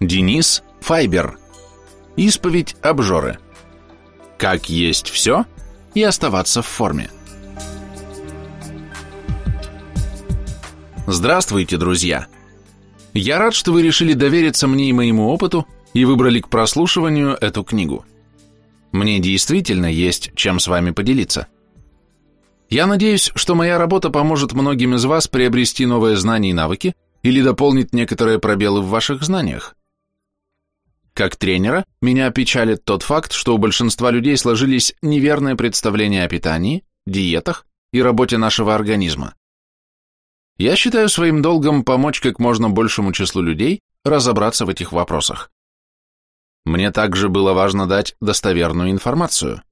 Денис Файбер. Исповедь обжоры. Как есть все и оставаться в форме. Здравствуйте, друзья! Я рад, что вы решили довериться мне и моему опыту и выбрали к прослушиванию эту книгу. Мне действительно есть чем с вами поделиться. Я надеюсь, что моя работа поможет многим из вас приобрести новые знания и навыки или дополнит некоторые пробелы в ваших знаниях. Как тренера, меня печалит тот факт, что у большинства людей сложились неверные представления о питании, диетах и работе нашего организма. Я считаю своим долгом помочь как можно большему числу людей разобраться в этих вопросах. Мне также было важно дать достоверную информацию.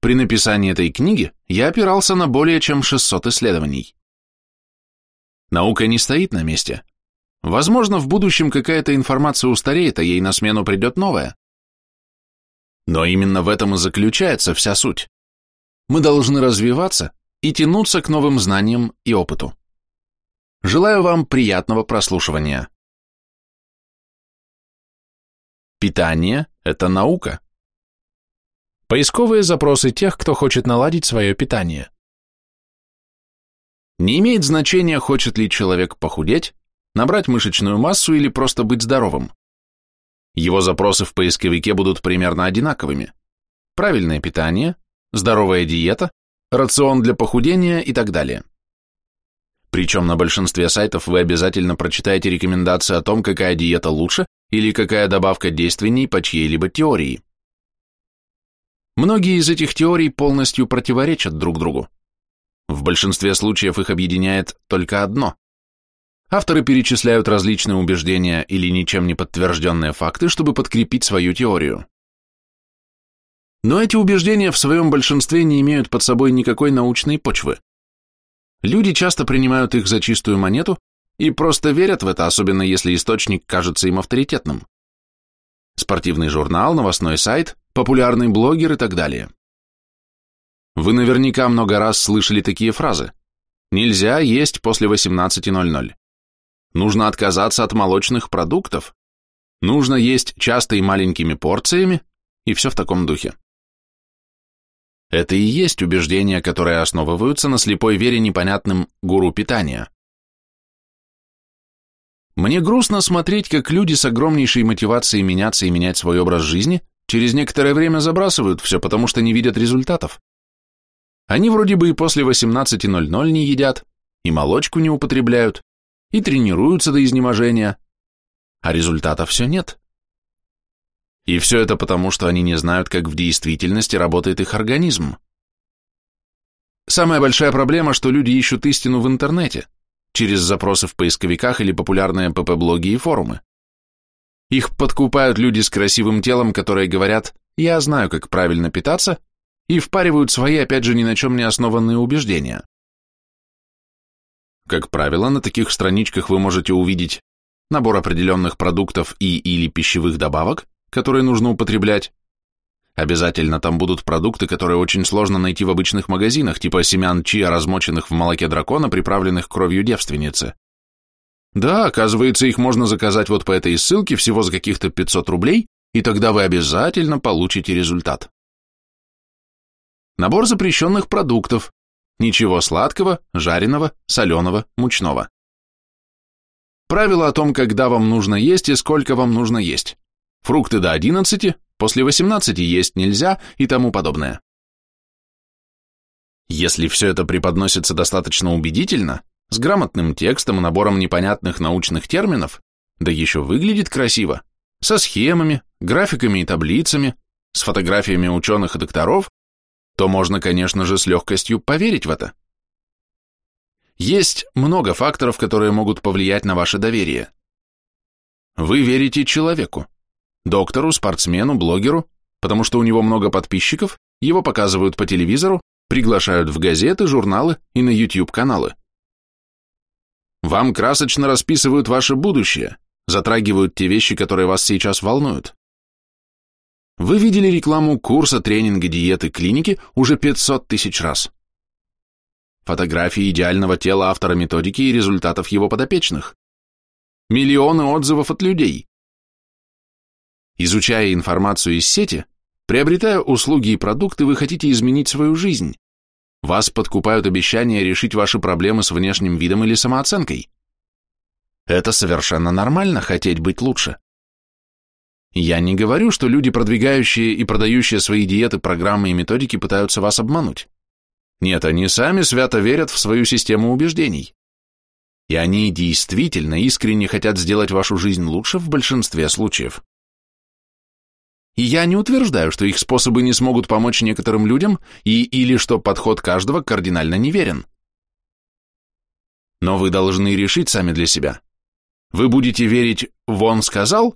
При написании этой книги я опирался на более чем 600 исследований. Наука не стоит на месте. Возможно, в будущем какая-то информация устареет, а ей на смену придет новая. Но именно в этом и заключается вся суть. Мы должны развиваться и тянуться к новым знаниям и опыту. Желаю вам приятного прослушивания. Питание – это наука. Поисковые запросы тех, кто хочет наладить свое питание. Не имеет значения, хочет ли человек похудеть, набрать мышечную массу или просто быть здоровым. Его запросы в поисковике будут примерно одинаковыми. Правильное питание, здоровая диета, рацион для похудения и так далее. Причем на большинстве сайтов вы обязательно прочитаете рекомендации о том, какая диета лучше или какая добавка действенней по чьей-либо теории. Многие из этих теорий полностью противоречат друг другу. В большинстве случаев их объединяет только одно. Авторы перечисляют различные убеждения или ничем не подтвержденные факты, чтобы подкрепить свою теорию. Но эти убеждения в своем большинстве не имеют под собой никакой научной почвы. Люди часто принимают их за чистую монету и просто верят в это, особенно если источник кажется им авторитетным. Спортивный журнал, новостной сайт, популярный блогер и так далее. Вы наверняка много раз слышали такие фразы. Нельзя есть после 18.00. Нужно отказаться от молочных продуктов. Нужно есть часто и маленькими порциями, и все в таком духе. Это и есть убеждения, которые основываются на слепой вере непонятным гуру питания. Мне грустно смотреть, как люди с огромнейшей мотивацией меняться и менять свой образ жизни Через некоторое время забрасывают все, потому что не видят результатов. Они вроде бы и после 18.00 не едят, и молочку не употребляют, и тренируются до изнеможения, а результатов все нет. И все это потому, что они не знают, как в действительности работает их организм. Самая большая проблема, что люди ищут истину в интернете, через запросы в поисковиках или популярные ПП-блоги и форумы. Их подкупают люди с красивым телом, которые говорят «я знаю, как правильно питаться», и впаривают свои, опять же, ни на чем не основанные убеждения. Как правило, на таких страничках вы можете увидеть набор определенных продуктов и или пищевых добавок, которые нужно употреблять. Обязательно там будут продукты, которые очень сложно найти в обычных магазинах, типа семян чиа, размоченных в молоке дракона, приправленных кровью девственницы. Да, оказывается, их можно заказать вот по этой ссылке всего за каких-то 500 рублей, и тогда вы обязательно получите результат. Набор запрещенных продуктов. Ничего сладкого, жареного, соленого, мучного. Правило о том, когда вам нужно есть и сколько вам нужно есть. Фрукты до 11, после 18 есть нельзя и тому подобное. Если все это преподносится достаточно убедительно, с грамотным текстом и набором непонятных научных терминов, да еще выглядит красиво, со схемами, графиками и таблицами, с фотографиями ученых и докторов, то можно, конечно же, с легкостью поверить в это. Есть много факторов, которые могут повлиять на ваше доверие. Вы верите человеку, доктору, спортсмену, блогеру, потому что у него много подписчиков, его показывают по телевизору, приглашают в газеты, журналы и на YouTube-каналы. Вам красочно расписывают ваше будущее, затрагивают те вещи, которые вас сейчас волнуют. Вы видели рекламу курса тренинга диеты клиники уже 500 тысяч раз. Фотографии идеального тела автора методики и результатов его подопечных. Миллионы отзывов от людей. Изучая информацию из сети, приобретая услуги и продукты, вы хотите изменить свою жизнь. Вас подкупают обещания решить ваши проблемы с внешним видом или самооценкой. Это совершенно нормально хотеть быть лучше. Я не говорю, что люди, продвигающие и продающие свои диеты, программы и методики, пытаются вас обмануть. Нет, они сами свято верят в свою систему убеждений. И они действительно искренне хотят сделать вашу жизнь лучше в большинстве случаев. И я не утверждаю, что их способы не смогут помочь некоторым людям и или что подход каждого кардинально неверен. Но вы должны решить сами для себя. Вы будете верить «вон сказал»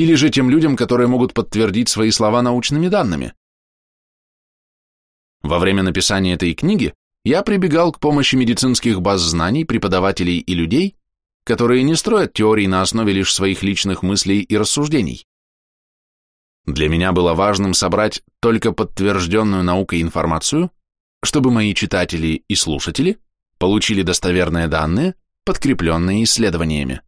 или же тем людям, которые могут подтвердить свои слова научными данными. Во время написания этой книги я прибегал к помощи медицинских баз знаний, преподавателей и людей, которые не строят теории на основе лишь своих личных мыслей и рассуждений. Для меня было важным собрать только подтвержденную наукой информацию, чтобы мои читатели и слушатели получили достоверные данные, подкрепленные исследованиями.